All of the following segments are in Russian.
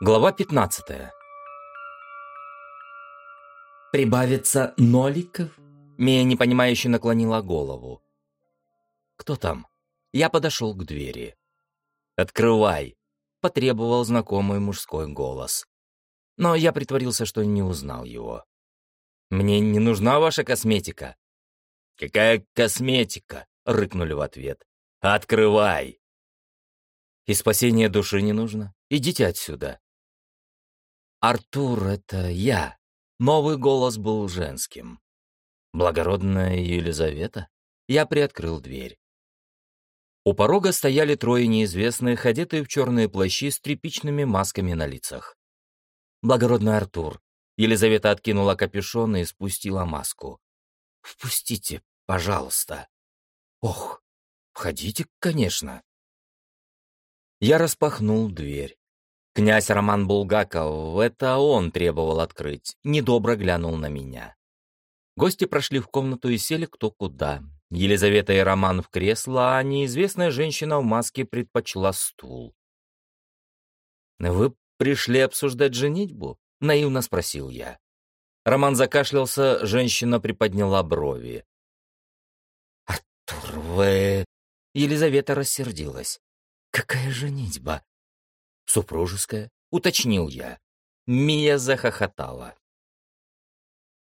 Глава 15 «Прибавится ноликов?» Мия непонимающе наклонила голову. «Кто там?» Я подошел к двери. «Открывай!» — потребовал знакомый мужской голос. Но я притворился, что не узнал его. «Мне не нужна ваша косметика». «Какая косметика?» — рыкнули в ответ. «Открывай!» «И спасение души не нужно. Идите отсюда». «Артур, это я». Новый голос был женским. «Благородная Елизавета?» Я приоткрыл дверь. У порога стояли трое неизвестных, одетые в черные плащи с тряпичными масками на лицах. «Благородный Артур». Елизавета откинула капюшон и спустила маску. «Впустите, пожалуйста». «Ох, входите, конечно». Я распахнул дверь. Князь Роман Булгаков, это он требовал открыть, недобро глянул на меня. Гости прошли в комнату и сели кто куда. Елизавета и Роман в кресло, а неизвестная женщина в маске предпочла стул. «Вы пришли обсуждать женитьбу?» — наивно спросил я. Роман закашлялся, женщина приподняла брови. «Артур, вы...» Елизавета рассердилась. «Какая женитьба? «Супружеская?» — уточнил я. Мия захохотала.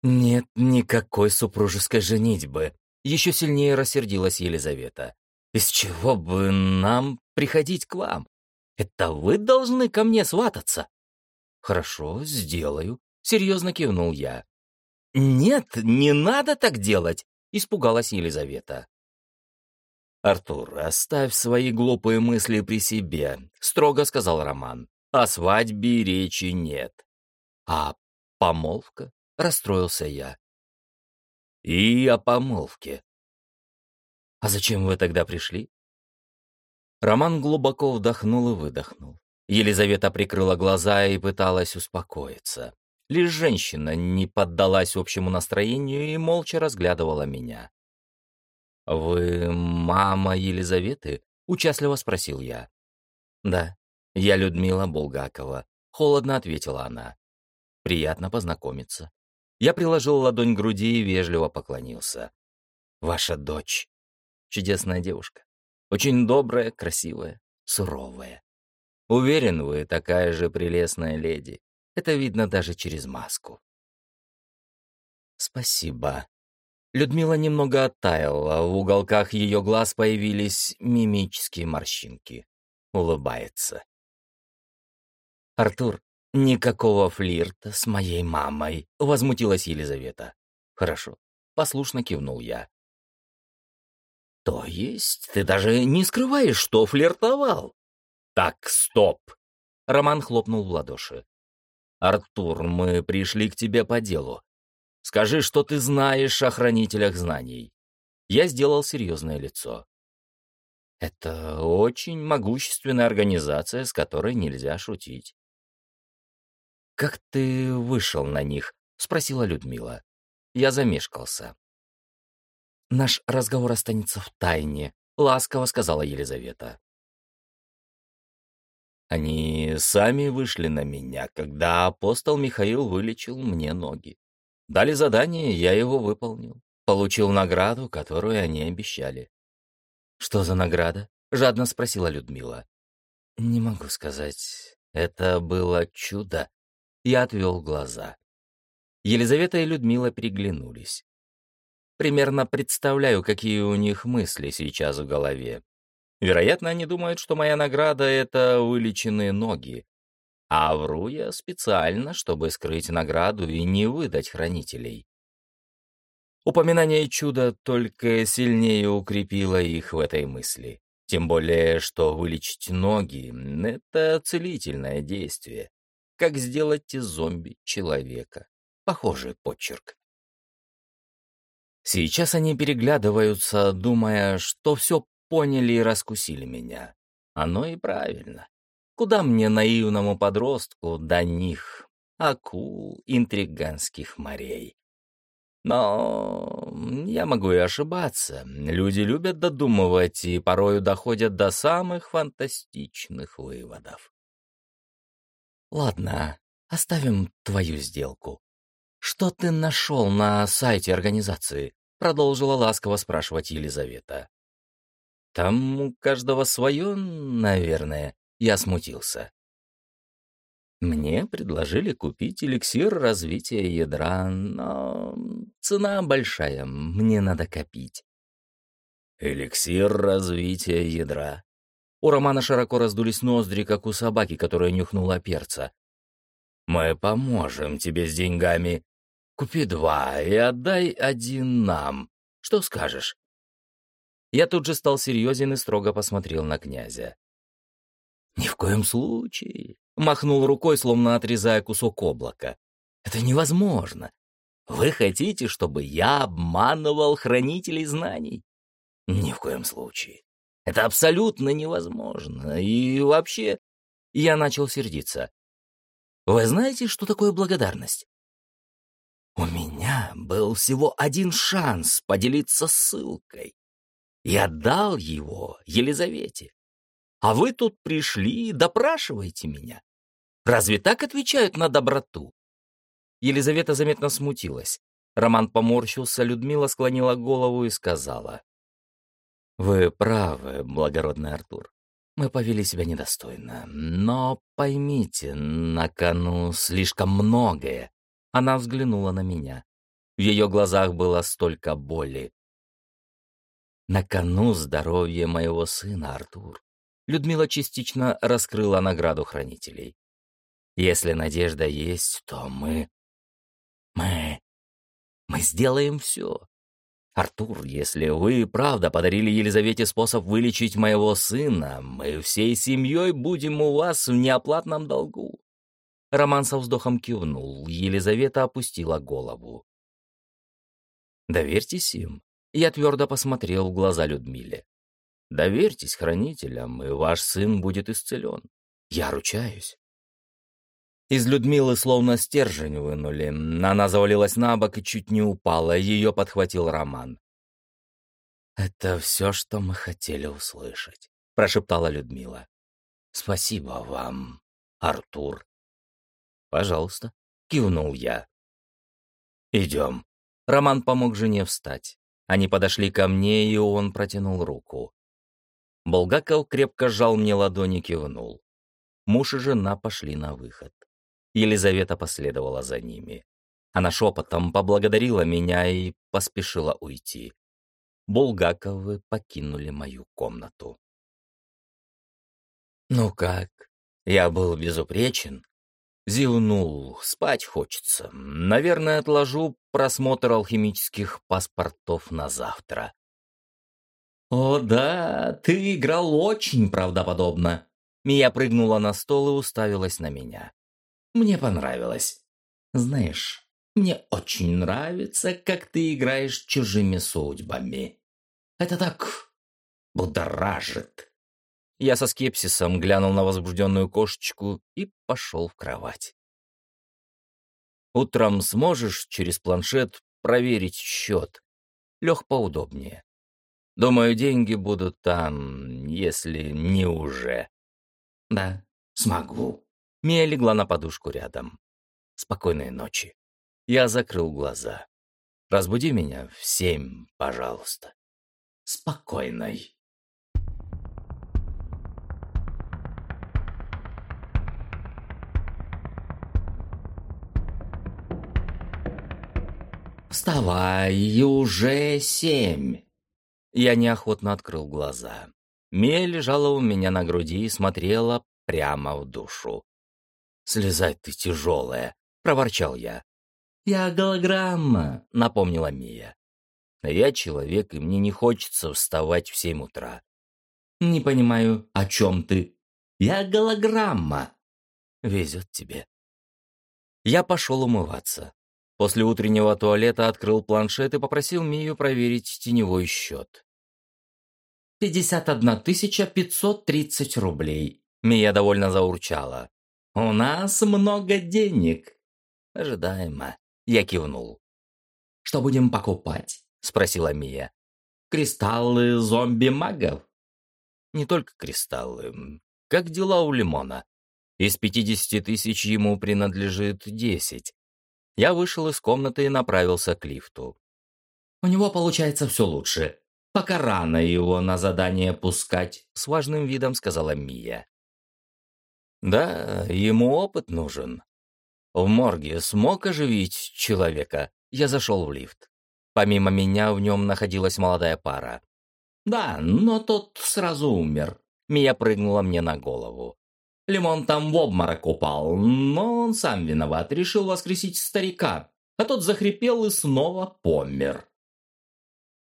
«Нет никакой супружеской женитьбы», — еще сильнее рассердилась Елизавета. «Из чего бы нам приходить к вам? Это вы должны ко мне свататься». «Хорошо, сделаю», — серьезно кивнул я. «Нет, не надо так делать», — испугалась Елизавета. «Артур, оставь свои глупые мысли при себе», — строго сказал Роман. «О свадьбе речи нет». «А помолвка?» — расстроился я. «И о помолвке». «А зачем вы тогда пришли?» Роман глубоко вдохнул и выдохнул. Елизавета прикрыла глаза и пыталась успокоиться. Лишь женщина не поддалась общему настроению и молча разглядывала меня. «Вы мама Елизаветы?» — участливо спросил я. «Да, я Людмила Булгакова», — холодно ответила она. «Приятно познакомиться». Я приложил ладонь к груди и вежливо поклонился. «Ваша дочь. Чудесная девушка. Очень добрая, красивая, суровая. Уверен, вы такая же прелестная леди. Это видно даже через маску». «Спасибо», Людмила немного оттаяла, в уголках ее глаз появились мимические морщинки. Улыбается. «Артур, никакого флирта с моей мамой», — возмутилась Елизавета. «Хорошо», — послушно кивнул я. «То есть ты даже не скрываешь, что флиртовал?» «Так, стоп!» — Роман хлопнул в ладоши. «Артур, мы пришли к тебе по делу. Скажи, что ты знаешь о хранителях знаний. Я сделал серьезное лицо. Это очень могущественная организация, с которой нельзя шутить. «Как ты вышел на них?» — спросила Людмила. Я замешкался. «Наш разговор останется в тайне», — ласково сказала Елизавета. Они сами вышли на меня, когда апостол Михаил вылечил мне ноги. Дали задание, я его выполнил. Получил награду, которую они обещали. «Что за награда?» — жадно спросила Людмила. «Не могу сказать. Это было чудо». Я отвел глаза. Елизавета и Людмила переглянулись. Примерно представляю, какие у них мысли сейчас в голове. Вероятно, они думают, что моя награда — это вылеченные ноги, а вру я специально, чтобы скрыть награду и не выдать хранителей. Упоминание чуда только сильнее укрепило их в этой мысли. Тем более, что вылечить ноги — это целительное действие. Как сделать из зомби человека. Похожий почерк. Сейчас они переглядываются, думая, что все поняли и раскусили меня. Оно и правильно. Куда мне, наивному подростку, до них, акул интриганских морей? Но я могу и ошибаться. Люди любят додумывать и порою доходят до самых фантастичных выводов. Ладно, оставим твою сделку. Что ты нашел на сайте организации? Продолжила ласково спрашивать Елизавета. Там у каждого свое, наверное. Я смутился. Мне предложили купить эликсир развития ядра, но цена большая, мне надо копить. Эликсир развития ядра. У Романа широко раздулись ноздри, как у собаки, которая нюхнула перца. «Мы поможем тебе с деньгами. Купи два и отдай один нам. Что скажешь?» Я тут же стал серьезен и строго посмотрел на князя. «Ни в коем случае!» — махнул рукой, словно отрезая кусок облака. «Это невозможно. Вы хотите, чтобы я обманывал хранителей знаний? Ни в коем случае. Это абсолютно невозможно. И вообще, я начал сердиться. Вы знаете, что такое благодарность? У меня был всего один шанс поделиться ссылкой. Я дал его Елизавете. А вы тут пришли и допрашиваете меня. Разве так отвечают на доброту? Елизавета заметно смутилась. Роман поморщился, Людмила склонила голову и сказала. «Вы правы, благородный Артур. Мы повели себя недостойно. Но поймите, на кону слишком многое». Она взглянула на меня. В ее глазах было столько боли. На кону здоровье моего сына, Артур. Людмила частично раскрыла награду хранителей. Если надежда есть, то мы... Мы... Мы сделаем все. Артур, если вы правда подарили Елизавете способ вылечить моего сына, мы всей семьей будем у вас в неоплатном долгу. Роман со вздохом кивнул, Елизавета опустила голову. «Доверьтесь им», — я твердо посмотрел в глаза Людмиле. «Доверьтесь хранителям, и ваш сын будет исцелен. Я ручаюсь». Из Людмилы словно стержень вынули. Она завалилась на бок и чуть не упала. Ее подхватил Роман. «Это все, что мы хотели услышать», — прошептала Людмила. «Спасибо вам, Артур». «Пожалуйста», — кивнул я. «Идем». Роман помог жене встать. Они подошли ко мне, и он протянул руку. Булгаков крепко сжал мне ладони кивнул. Муж и жена пошли на выход. Елизавета последовала за ними. Она шепотом поблагодарила меня и поспешила уйти. Булгаковы покинули мою комнату. «Ну как? Я был безупречен?» Зевнул, спать хочется. Наверное, отложу просмотр алхимических паспортов на завтра. «О да, ты играл очень правдоподобно!» Мия прыгнула на стол и уставилась на меня. Мне понравилось. Знаешь, мне очень нравится, как ты играешь чужими судьбами. Это так будоражит. Я со скепсисом глянул на возбужденную кошечку и пошел в кровать. Утром сможешь через планшет проверить счет. Лег поудобнее. Думаю, деньги будут там, если не уже. Да, смогу. Мия легла на подушку рядом. Спокойной ночи. Я закрыл глаза. Разбуди меня в семь, пожалуйста. Спокойной. «Вставай, уже семь!» Я неохотно открыл глаза. Мия лежала у меня на груди и смотрела прямо в душу. «Слезать ты тяжелая», — проворчал я. «Я голограмма», — напомнила Мия. «Я человек, и мне не хочется вставать в семь утра». «Не понимаю, о чем ты?» «Я голограмма». «Везет тебе». Я пошел умываться. После утреннего туалета открыл планшет и попросил Мию проверить теневой счет. «Пятьдесят одна тысяча пятьсот тридцать рублей», — Мия довольно заурчала. «У нас много денег». «Ожидаемо», — я кивнул. «Что будем покупать?» — спросила Мия. «Кристаллы зомби-магов?» «Не только кристаллы. Как дела у Лимона?» Из 50 тысяч ему принадлежит 10. Я вышел из комнаты и направился к лифту. «У него получается все лучше. Пока рано его на задание пускать», — с важным видом сказала Мия. «Да, ему опыт нужен. В морге смог оживить человека. Я зашел в лифт. Помимо меня в нем находилась молодая пара. Да, но тот сразу умер. Мия прыгнула мне на голову. Лимон там в обморок упал, но он сам виноват, решил воскресить старика, а тот захрипел и снова помер.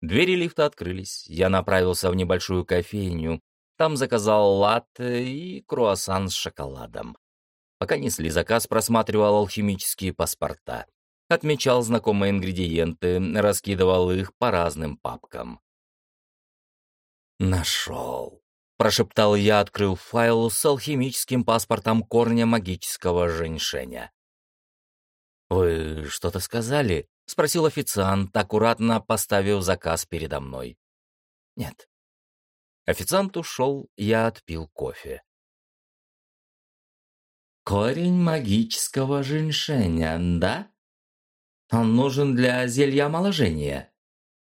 Двери лифта открылись. Я направился в небольшую кофейню. Там заказал латте и круассан с шоколадом. Пока несли заказ, просматривал алхимические паспорта. Отмечал знакомые ингредиенты, раскидывал их по разным папкам. «Нашел», — прошептал я, открыл файл с алхимическим паспортом корня магического женьшеня. «Вы что-то сказали?» — спросил официант, аккуратно поставив заказ передо мной. «Нет». Официант ушел, я отпил кофе. «Корень магического женьшеня, да? Он нужен для зелья омоложения?»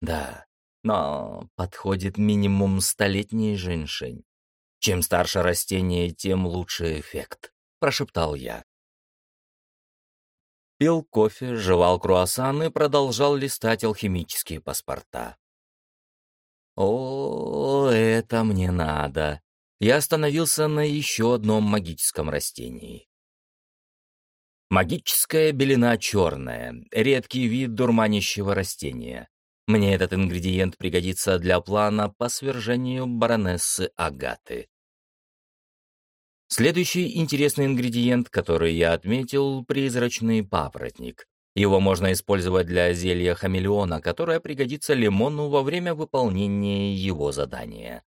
«Да. Но подходит минимум столетний женьшень. Чем старше растение, тем лучше эффект, прошептал я. Пил кофе, жевал круассан и продолжал листать алхимические паспорта. О, это мне надо. Я остановился на еще одном магическом растении. Магическая белина черная, редкий вид дурманящего растения. Мне этот ингредиент пригодится для плана по свержению баронессы Агаты. Следующий интересный ингредиент, который я отметил, призрачный папоротник. Его можно использовать для зелья хамелеона, которое пригодится лимону во время выполнения его задания.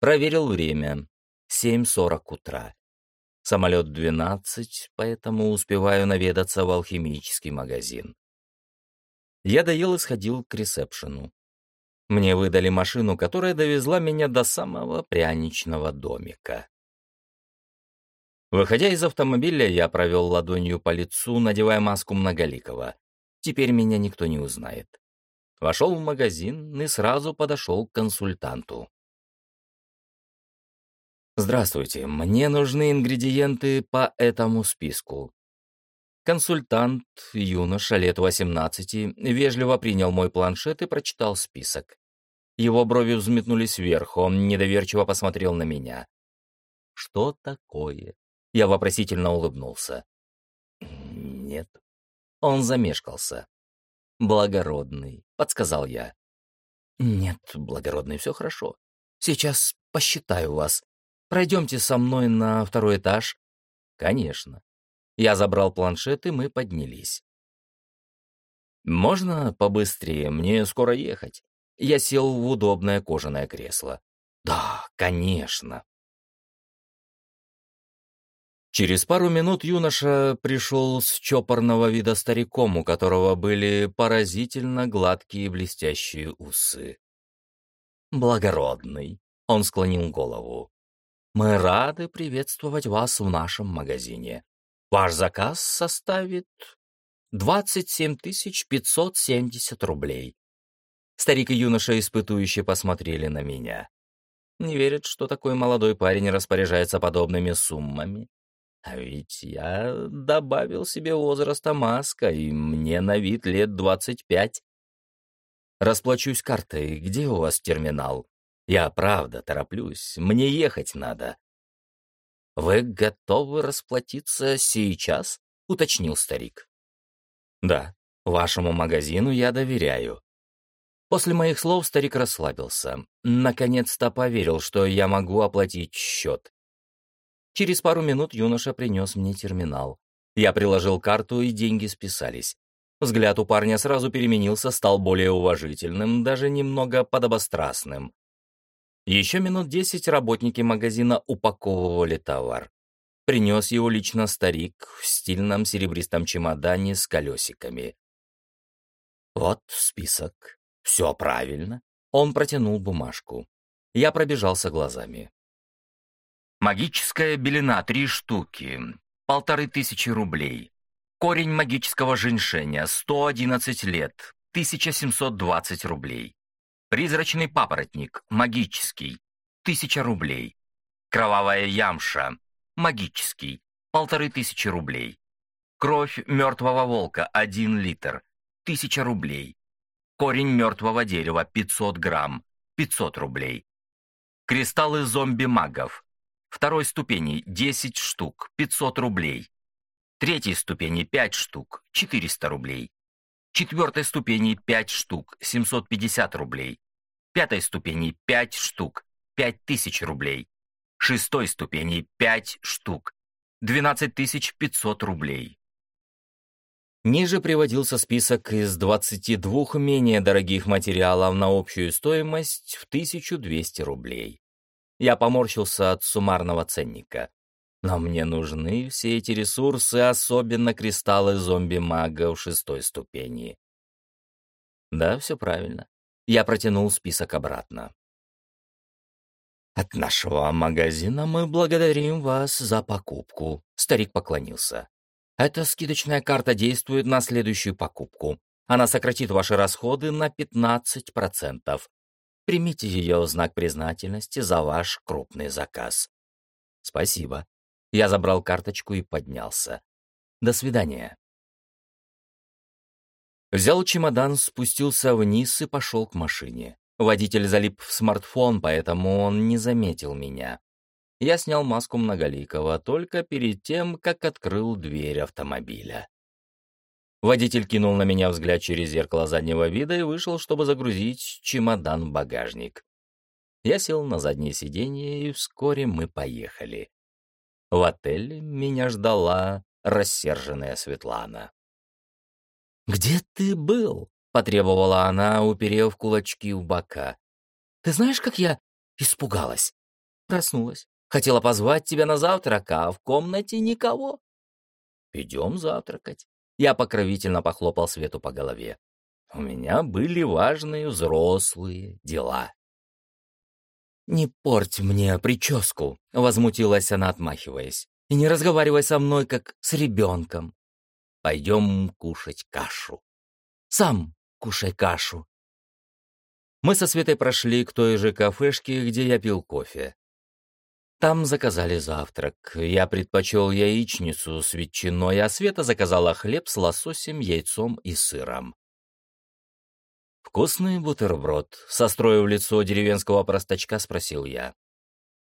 Проверил время. 7.40 утра. Самолет 12, поэтому успеваю наведаться в алхимический магазин. Я доел и сходил к ресепшену. Мне выдали машину, которая довезла меня до самого пряничного домика. Выходя из автомобиля, я провел ладонью по лицу, надевая маску многоликого. Теперь меня никто не узнает. Вошел в магазин и сразу подошел к консультанту. «Здравствуйте, мне нужны ингредиенты по этому списку. Консультант, юноша лет 18, вежливо принял мой планшет и прочитал список. Его брови взметнулись вверх, он недоверчиво посмотрел на меня. «Что такое?» Я вопросительно улыбнулся. «Нет». Он замешкался. «Благородный», — подсказал я. «Нет, благородный, все хорошо. Сейчас посчитаю вас. Пройдемте со мной на второй этаж». «Конечно». Я забрал планшет, и мы поднялись. «Можно побыстрее? Мне скоро ехать». Я сел в удобное кожаное кресло. «Да, конечно». Через пару минут юноша пришел с чопорного вида стариком, у которого были поразительно гладкие блестящие усы. «Благородный», — он склонил голову. «Мы рады приветствовать вас в нашем магазине. Ваш заказ составит 27 570 рублей. Старик и юноша испытующе посмотрели на меня. Не верят, что такой молодой парень распоряжается подобными суммами. А ведь я добавил себе возраста маска, и мне на вид лет 25. Расплачусь картой. Где у вас терминал? Я правда тороплюсь. Мне ехать надо. «Вы готовы расплатиться сейчас?» — уточнил старик. «Да, вашему магазину я доверяю». После моих слов старик расслабился. Наконец-то поверил, что я могу оплатить счет. Через пару минут юноша принес мне терминал. Я приложил карту, и деньги списались. Взгляд у парня сразу переменился, стал более уважительным, даже немного подобострастным. Еще минут десять работники магазина упаковывали товар. Принес его лично старик в стильном серебристом чемодане с колесиками. Вот список. Все правильно. Он протянул бумажку. Я пробежался глазами. Магическая белина три штуки, полторы тысячи рублей. Корень магического женьшеня 111 лет, 1720 рублей. Призрачный папоротник, магический, 1000 рублей. Кровавая ямша, магический, полторы тысячи рублей. Кровь мертвого волка, 1 литр, 1000 рублей. Корень мертвого дерева, 500 грамм, 500 рублей. Кристаллы зомби-магов, Второй ступени. 10 штук, 500 рублей. Третьей ступени. 5 штук, 400 рублей. Четвертой ступени. 5 штук, 750 рублей. Пятой ступени 5 штук, 5000 рублей. Шестой ступени 5 штук, 12500 рублей. Ниже приводился список из 22 менее дорогих материалов на общую стоимость в 1200 рублей. Я поморщился от суммарного ценника. Но мне нужны все эти ресурсы, особенно кристаллы зомби-магов шестой ступени. Да, все правильно. Я протянул список обратно. «От нашего магазина мы благодарим вас за покупку», — старик поклонился. «Эта скидочная карта действует на следующую покупку. Она сократит ваши расходы на 15%. Примите ее в знак признательности за ваш крупный заказ. Спасибо. Я забрал карточку и поднялся. До свидания. Взял чемодан, спустился вниз и пошел к машине. Водитель залип в смартфон, поэтому он не заметил меня. Я снял маску многоликого только перед тем, как открыл дверь автомобиля. Водитель кинул на меня взгляд через зеркало заднего вида и вышел, чтобы загрузить чемодан в багажник. Я сел на заднее сиденье, и вскоре мы поехали. В отеле меня ждала рассерженная Светлана. «Где ты был?» — потребовала она, уперев кулачки в бока. «Ты знаешь, как я испугалась?» Проснулась. Хотела позвать тебя на завтрак, а в комнате никого. «Идем завтракать». Я покровительно похлопал Свету по голове. У меня были важные взрослые дела. «Не порть мне прическу», — возмутилась она, отмахиваясь. «И не разговаривай со мной, как с ребенком. Пойдем кушать кашу. Сам кушай кашу». Мы со Светой прошли к той же кафешке, где я пил кофе. Там заказали завтрак. Я предпочел яичницу с ветчиной, а Света заказала хлеб с лососем, яйцом и сыром. «Вкусный бутерброд», — состроив лицо деревенского простачка, спросил я.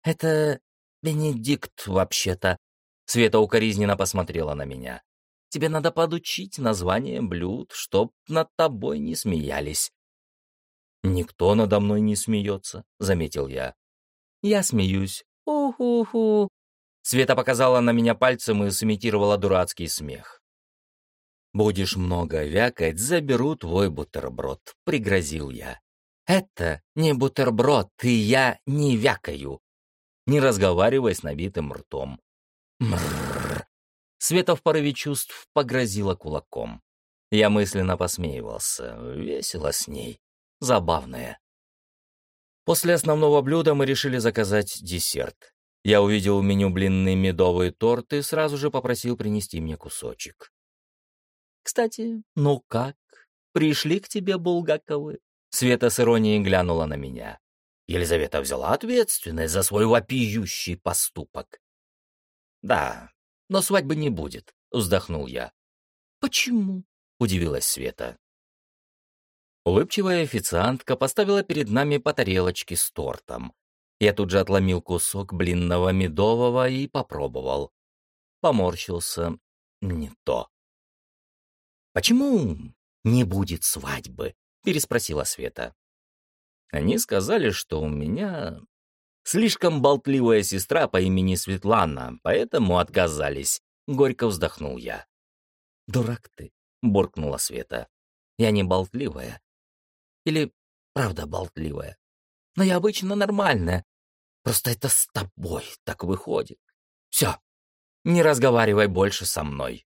«Это Бенедикт, вообще-то». Света укоризненно посмотрела на меня. «Тебе надо подучить название блюд, чтоб над тобой не смеялись». «Никто надо мной не смеется», — заметил я. «Я смеюсь. «Ху-ху-ху!» Света показала на меня пальцем и сымитировала дурацкий смех. «Будешь много вякать, заберу твой бутерброд», — пригрозил я. «Это не бутерброд, и я не вякаю». Не разговаривай с набитым ртом. Мрррр. Света в порыве чувств погрозила кулаком. Я мысленно посмеивался. Весело с ней. Забавная. После основного блюда мы решили заказать десерт. Я увидел в меню блинный медовый торт и сразу же попросил принести мне кусочек. «Кстати, ну как? Пришли к тебе Булгаковы?» Света с иронией глянула на меня. Елизавета взяла ответственность за свой вопиющий поступок. «Да, но свадьбы не будет», — вздохнул я. «Почему?» — удивилась Света. Улыбчивая официантка поставила перед нами по тарелочке с тортом. Я тут же отломил кусок блинного медового и попробовал. Поморщился. Не то. «Почему не будет свадьбы?» — переспросила Света. Они сказали, что у меня слишком болтливая сестра по имени Светлана, поэтому отказались. Горько вздохнул я. «Дурак ты», — буркнула Света. «Я не болтливая. Или правда болтливая. Но я обычно нормальная. Просто это с тобой так выходит. Все, не разговаривай больше со мной.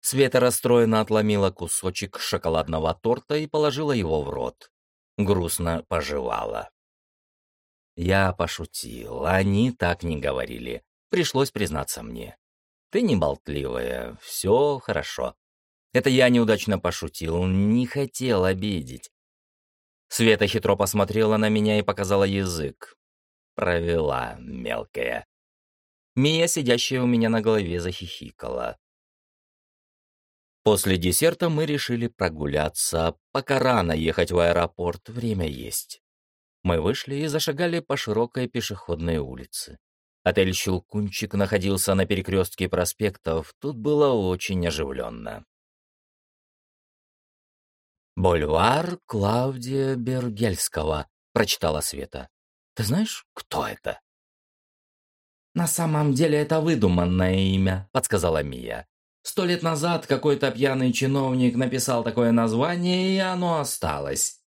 Света расстроенно отломила кусочек шоколадного торта и положила его в рот. Грустно пожевала. Я пошутил, они так не говорили. Пришлось признаться мне. Ты не болтливая, все хорошо. Это я неудачно пошутил, не хотел обидеть. Света хитро посмотрела на меня и показала язык. Провела, мелкая. Мия, сидящая у меня на голове, захихикала. После десерта мы решили прогуляться, пока рано ехать в аэропорт, время есть. Мы вышли и зашагали по широкой пешеходной улице. Отель «Щелкунчик» находился на перекрестке проспектов, тут было очень оживленно. «Бульвар Клавдия Бергельского», — прочитала Света. «Ты знаешь, кто это?» «На самом деле это выдуманное имя», — подсказала Мия. «Сто лет назад какой-то пьяный чиновник написал такое название, и оно осталось».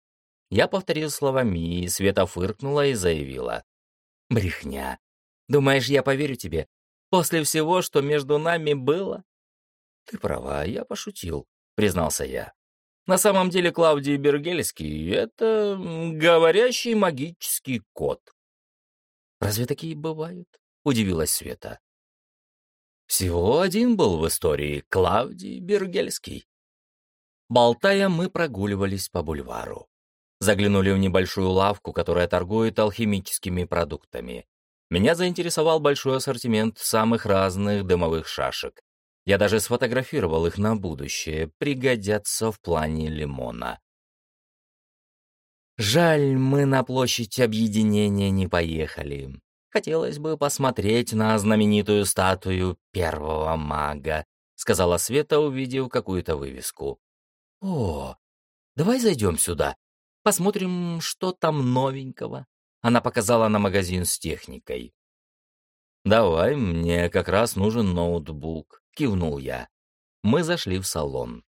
Я повторил слова Мии, Света фыркнула и заявила. «Брехня. Думаешь, я поверю тебе? После всего, что между нами было?» «Ты права, я пошутил», — признался я. «На самом деле Клавдий Бергельский — это говорящий магический кот». «Разве такие бывают?» — удивилась Света. «Всего один был в истории — Клавдий Бергельский». Болтая, мы прогуливались по бульвару. Заглянули в небольшую лавку, которая торгует алхимическими продуктами. Меня заинтересовал большой ассортимент самых разных дымовых шашек. Я даже сфотографировал их на будущее, пригодятся в плане лимона. Жаль, мы на площадь объединения не поехали. Хотелось бы посмотреть на знаменитую статую первого мага, сказала Света, увидев какую-то вывеску. О, давай зайдем сюда, посмотрим, что там новенького. Она показала на магазин с техникой. «Давай, мне как раз нужен ноутбук», — кивнул я. Мы зашли в салон.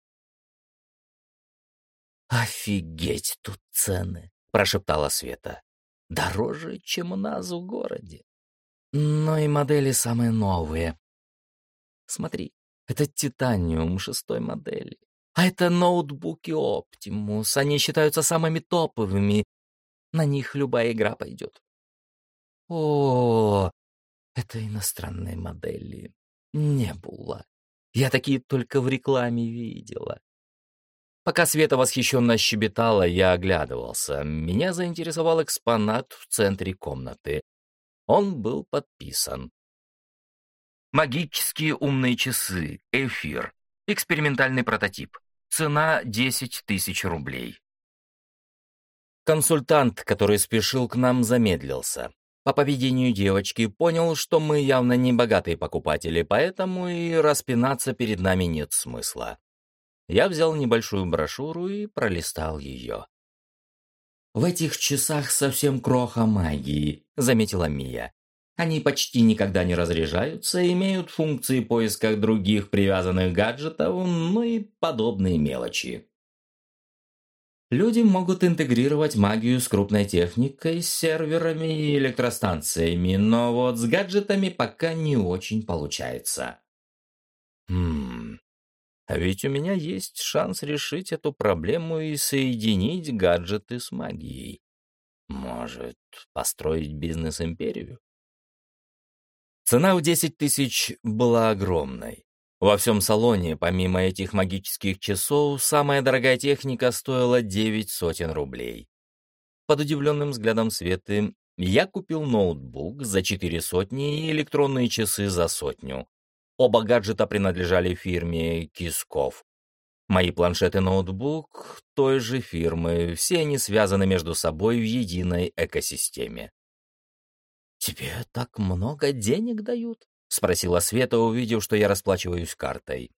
«Офигеть, тут цены!» — прошептала Света. «Дороже, чем у нас в городе. Но и модели самые новые. Смотри, это Титаниум шестой модели. А это ноутбуки Optimus. Они считаются самыми топовыми на них любая игра пойдет. О, это иностранные модели. Не было. Я такие только в рекламе видела. Пока Света восхищенно щебетала, я оглядывался. Меня заинтересовал экспонат в центре комнаты. Он был подписан. Магические умные часы. Эфир. Экспериментальный прототип. Цена 10 тысяч рублей. Консультант, который спешил к нам, замедлился. По поведению девочки понял, что мы явно не богатые покупатели, поэтому и распинаться перед нами нет смысла. Я взял небольшую брошюру и пролистал ее. «В этих часах совсем кроха магии», — заметила Мия. «Они почти никогда не разряжаются, имеют функции поиска других привязанных гаджетов, ну и подобные мелочи». Люди могут интегрировать магию с крупной техникой, с серверами и электростанциями, но вот с гаджетами пока не очень получается. Хм, а ведь у меня есть шанс решить эту проблему и соединить гаджеты с магией. Может, построить бизнес-империю? Цена в 10 тысяч была огромной. Во всем салоне, помимо этих магических часов, самая дорогая техника стоила девять сотен рублей. Под удивленным взглядом Светы я купил ноутбук за четыре сотни и электронные часы за сотню. Оба гаджета принадлежали фирме Кисков. Мои планшеты и ноутбук той же фирмы, все они связаны между собой в единой экосистеме. «Тебе так много денег дают?» — спросила Света, увидев, что я расплачиваюсь картой.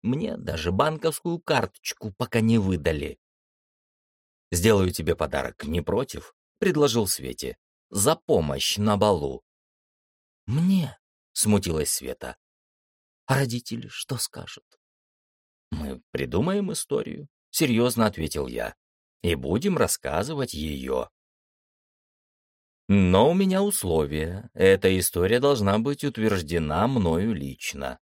«Мне даже банковскую карточку пока не выдали». «Сделаю тебе подарок, не против?» — предложил Свете. «За помощь на балу». «Мне?» — смутилась Света. «А родители что скажут?» «Мы придумаем историю», — серьезно ответил я. «И будем рассказывать ее. Но у меня условие. Эта история должна быть утверждена мною лично.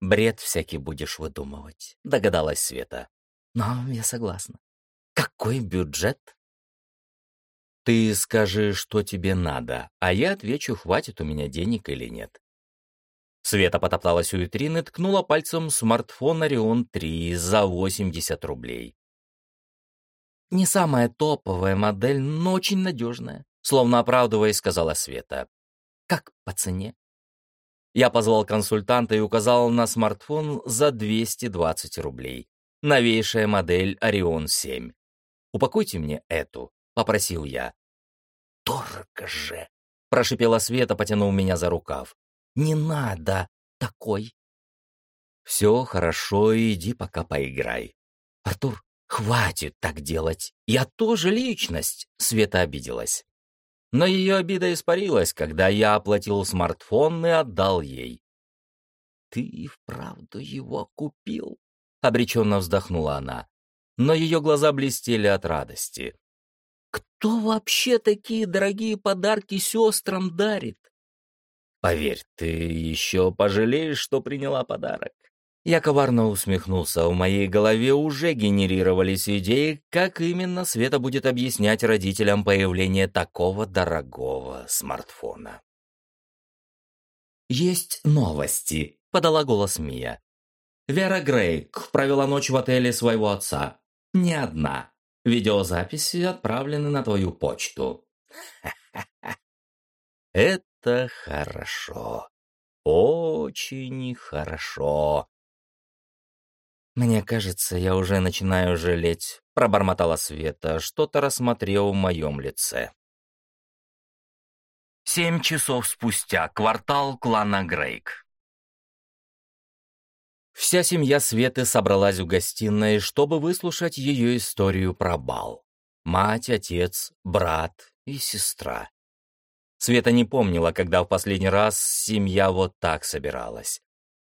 Бред всякий будешь выдумывать, догадалась Света. Но я согласна. Какой бюджет? Ты скажи, что тебе надо, а я отвечу, хватит у меня денег или нет. Света потопталась у витрины, ткнула пальцем смартфон Орион 3 за 80 рублей. «Не самая топовая модель, но очень надежная», словно оправдываясь, сказала Света. «Как по цене?» Я позвал консультанта и указал на смартфон за 220 рублей. Новейшая модель Орион 7. «Упакуйте мне эту», — попросил я. «Дорого же!» — прошипела Света, потянув меня за рукав. Не надо такой. Все хорошо, иди пока поиграй. Артур, хватит так делать. Я тоже личность, Света обиделась. Но ее обида испарилась, когда я оплатил смартфон и отдал ей. «Ты и вправду его купил?» — обреченно вздохнула она. Но ее глаза блестели от радости. «Кто вообще такие дорогие подарки сестрам дарит?» Поверь, ты еще пожалеешь, что приняла подарок. Я коварно усмехнулся, в моей голове уже генерировались идеи, как именно Света будет объяснять родителям появление такого дорогого смартфона. «Есть новости», — подала голос Мия. «Вера Грейк провела ночь в отеле своего отца. Не одна. Видеозаписи отправлены на твою почту». Это хорошо. Очень хорошо. Мне кажется, я уже начинаю жалеть, пробормотала Света, что-то рассмотрел в моем лице. Семь часов спустя. Квартал клана Грейк. Вся семья Светы собралась в гостиной, чтобы выслушать ее историю про бал. Мать, отец, брат и сестра. Света не помнила, когда в последний раз семья вот так собиралась.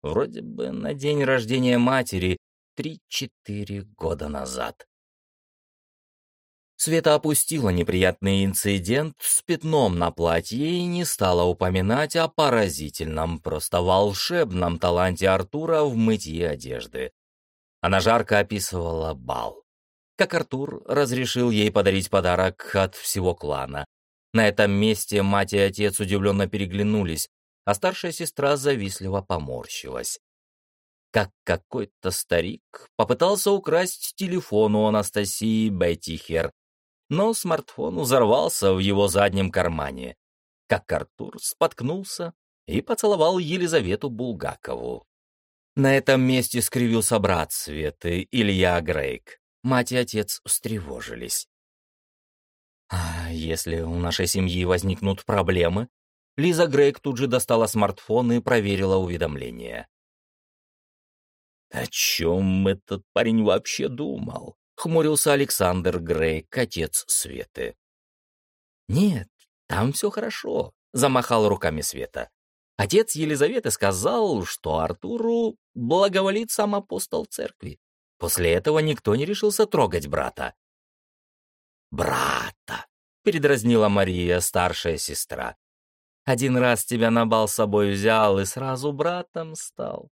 Вроде бы на день рождения матери три-четыре года назад. Света опустила неприятный инцидент с пятном на платье и не стала упоминать о поразительном, просто волшебном таланте Артура в мытье одежды. Она жарко описывала бал. Как Артур разрешил ей подарить подарок от всего клана, на этом месте мать и отец удивленно переглянулись, а старшая сестра завистливо поморщилась. Как какой-то старик попытался украсть телефон у Анастасии Беттихер, но смартфон взорвался в его заднем кармане. Как Артур споткнулся и поцеловал Елизавету Булгакову. На этом месте скривился брат Светы, Илья Грейк. Мать и отец встревожились. А если у нашей семьи возникнут проблемы? Лиза Грейк тут же достала смартфон и проверила уведомления. «О чем этот парень вообще думал?» — хмурился Александр Грейк, отец Светы. «Нет, там все хорошо», — замахал руками Света. Отец Елизаветы сказал, что Артуру благоволит сам апостол церкви. После этого никто не решился трогать брата брата», — передразнила Мария, старшая сестра. «Один раз тебя на бал с собой взял и сразу братом стал».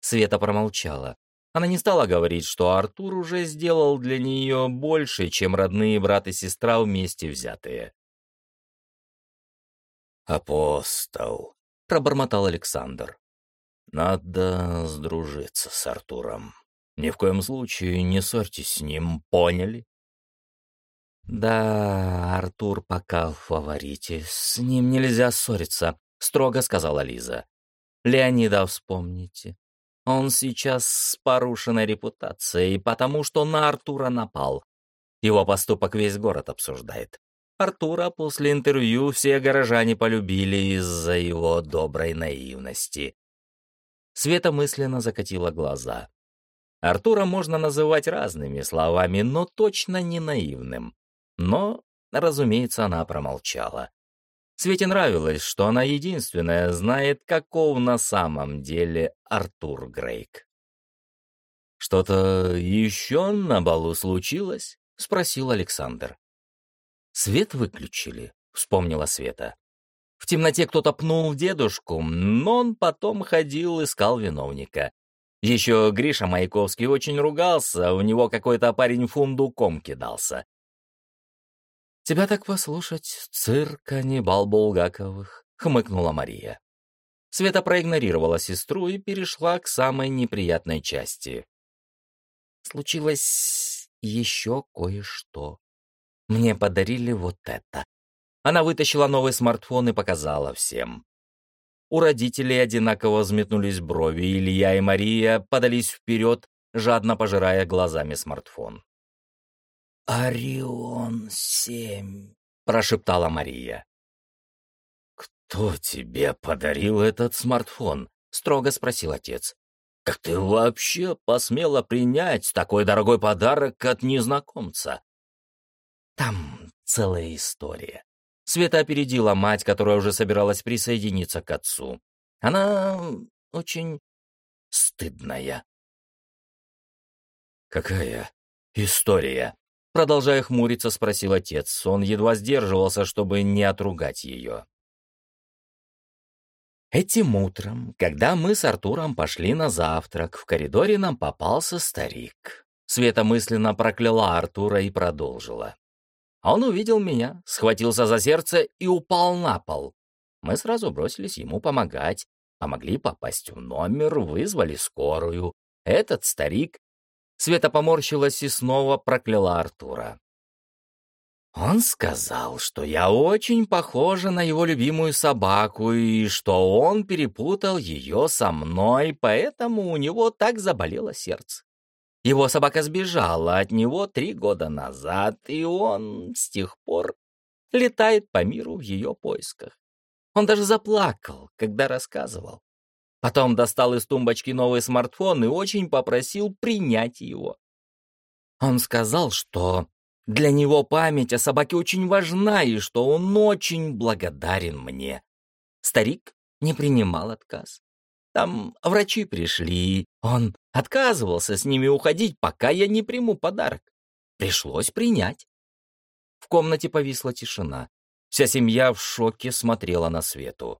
Света промолчала. Она не стала говорить, что Артур уже сделал для нее больше, чем родные брат и сестра вместе взятые. «Апостол», — пробормотал Александр. «Надо сдружиться с Артуром. Ни в коем случае не ссорьтесь с ним, поняли?» «Да, Артур пока в фаворите. С ним нельзя ссориться», — строго сказала Лиза. «Леонида вспомните. Он сейчас с порушенной репутацией, потому что на Артура напал. Его поступок весь город обсуждает. Артура после интервью все горожане полюбили из-за его доброй наивности». Света мысленно закатила глаза. Артура можно называть разными словами, но точно не наивным. Но, разумеется, она промолчала. Свете нравилось, что она единственная знает, каков на самом деле Артур Грейк. «Что-то еще на балу случилось?» — спросил Александр. «Свет выключили», — вспомнила Света. В темноте кто-то пнул дедушку, но он потом ходил, искал виновника. Еще Гриша Маяковский очень ругался, у него какой-то парень фундуком кидался. «Тебя так послушать, цирк, а не бал Булгаковых», — хмыкнула Мария. Света проигнорировала сестру и перешла к самой неприятной части. Случилось еще кое-что. Мне подарили вот это. Она вытащила новый смартфон и показала всем. У родителей одинаково взметнулись брови, Илья и Мария подались вперед, жадно пожирая глазами смартфон. «Орион-7», — прошептала Мария. «Кто тебе подарил этот смартфон?» — строго спросил отец. «Как ты вообще посмела принять такой дорогой подарок от незнакомца?» Там целая история. Света опередила мать, которая уже собиралась присоединиться к отцу. Она очень стыдная. «Какая история?» Продолжая хмуриться, спросил отец. Он едва сдерживался, чтобы не отругать ее. Этим утром, когда мы с Артуром пошли на завтрак, в коридоре нам попался старик. Света мысленно прокляла Артура и продолжила. Он увидел меня, схватился за сердце и упал на пол. Мы сразу бросились ему помогать, помогли попасть в номер, вызвали скорую. Этот старик... Света поморщилась и снова прокляла Артура. Он сказал, что я очень похожа на его любимую собаку и что он перепутал ее со мной, поэтому у него так заболело сердце. Его собака сбежала от него три года назад, и он с тех пор летает по миру в ее поисках. Он даже заплакал, когда рассказывал. Потом достал из тумбочки новый смартфон и очень попросил принять его. Он сказал, что для него память о собаке очень важна и что он очень благодарен мне. Старик не принимал отказ. Там врачи пришли, он отказывался с ними уходить, пока я не приму подарок. Пришлось принять. В комнате повисла тишина. Вся семья в шоке смотрела на Свету.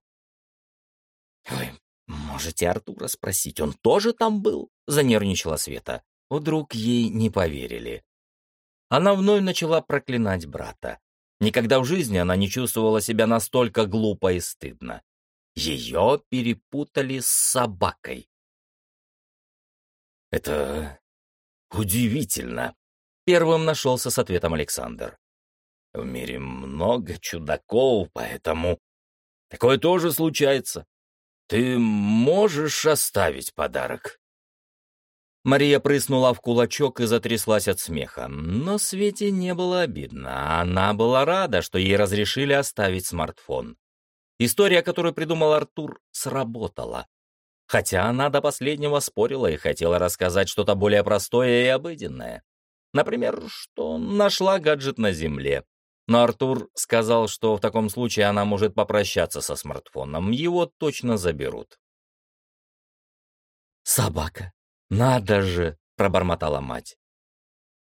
«Вы можете Артура спросить, он тоже там был?» — занервничала Света. Вдруг ей не поверили. Она вновь начала проклинать брата. Никогда в жизни она не чувствовала себя настолько глупо и стыдно. Ее перепутали с собакой. «Это удивительно», — первым нашелся с ответом Александр. «В мире много чудаков, поэтому такое тоже случается. Ты можешь оставить подарок?» Мария прыснула в кулачок и затряслась от смеха. Но Свете не было обидно. Она была рада, что ей разрешили оставить смартфон. История, которую придумал Артур, сработала. Хотя она до последнего спорила и хотела рассказать что-то более простое и обыденное. Например, что нашла гаджет на Земле. Но Артур сказал, что в таком случае она может попрощаться со смартфоном, его точно заберут. «Собака», «Надо же!» — пробормотала мать.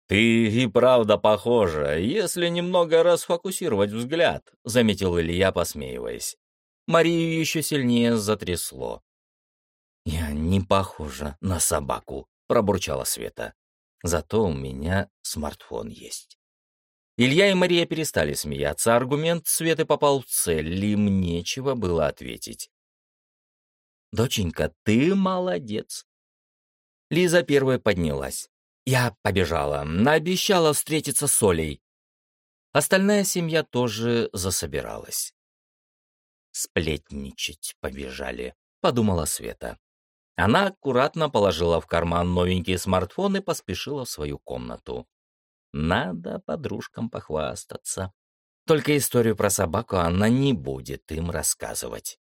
«Ты и правда похожа, если немного расфокусировать взгляд», — заметил Илья, посмеиваясь. Марию еще сильнее затрясло. «Я не похожа на собаку», — пробурчала Света. «Зато у меня смартфон есть». Илья и Мария перестали смеяться, аргумент Светы попал в цель, им нечего было ответить. «Доченька, ты молодец. Лиза первая поднялась. Я побежала, наобещала встретиться с Олей. Остальная семья тоже засобиралась. «Сплетничать побежали», — подумала Света. Она аккуратно положила в карман новенький смартфон и поспешила в свою комнату. Надо подружкам похвастаться. Только историю про собаку она не будет им рассказывать.